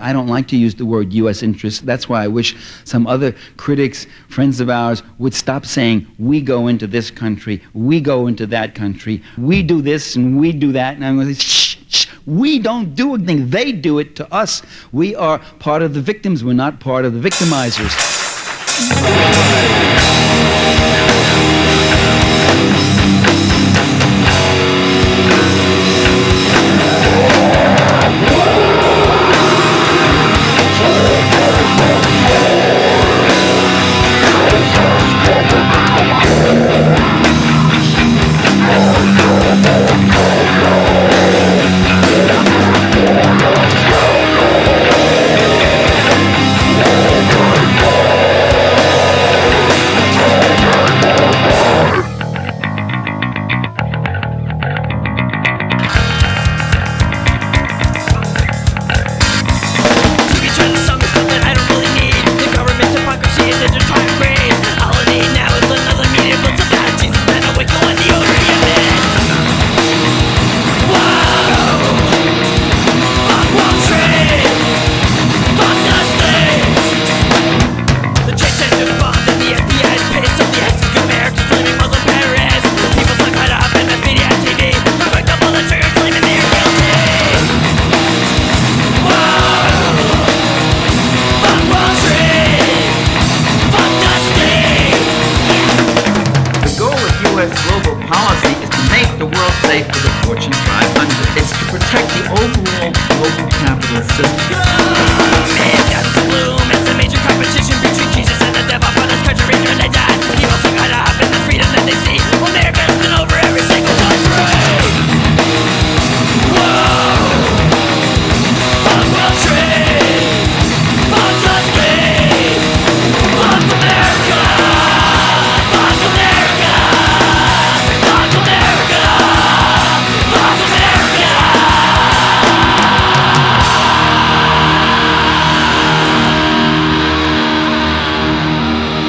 I don't like to use the word U.S. interest. That's why I wish some other critics, friends of ours, would stop saying, we go into this country, we go into that country, we do this and we do that. And I'm going to say, shh, shh, we don't do anything. They do it to us. We are part of the victims. We're not part of the victimizers. It's to protect the overall global capitalist system.